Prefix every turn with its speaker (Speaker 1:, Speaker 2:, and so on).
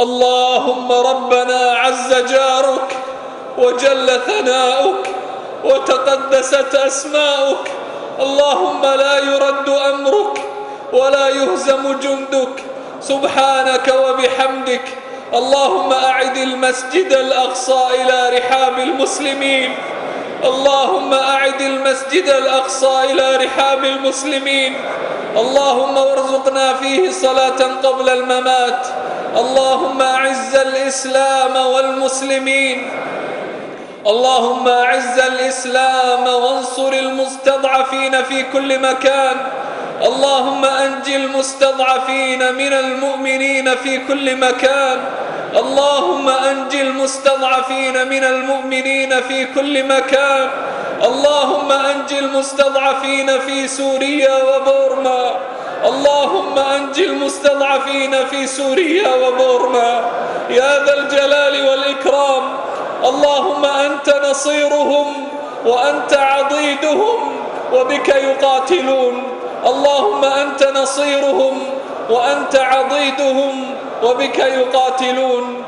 Speaker 1: اللهم ربنا عز جارك وجل ثناؤك وتقدست أسماؤك. اللهم لا يرد أمرك ولا يهزم جندك. سبحانك وبحمدك. اللهم أعد المسجد الأقصى إلى رحاب المسلمين. اللهم أعد المسجد الأقصى إلى رحاب المسلمين. اللهم وارزقنا فيه صلاة قبل الممات. اللهم أعز الإسلام والمسلمين. اللهم أعز الإسلام وانصر المستضعفين في كل مكان. اللهم أنج المستضعفين من المؤمنين في كل مكان. اللهم أنج المستضعفين من المؤمنين في كل مكان. اللهم أنج المستضعفين في سوريا وبورما اللهم أنج المستضعفين في سوريا وبورما يا ذا الجلال والإكرام. اللهم أنت نصيرهم وأنت عضيدهم وبك يقاتلون. اللهم أنت نصيرهم وأنت عضيدهم وبك يقاتلون.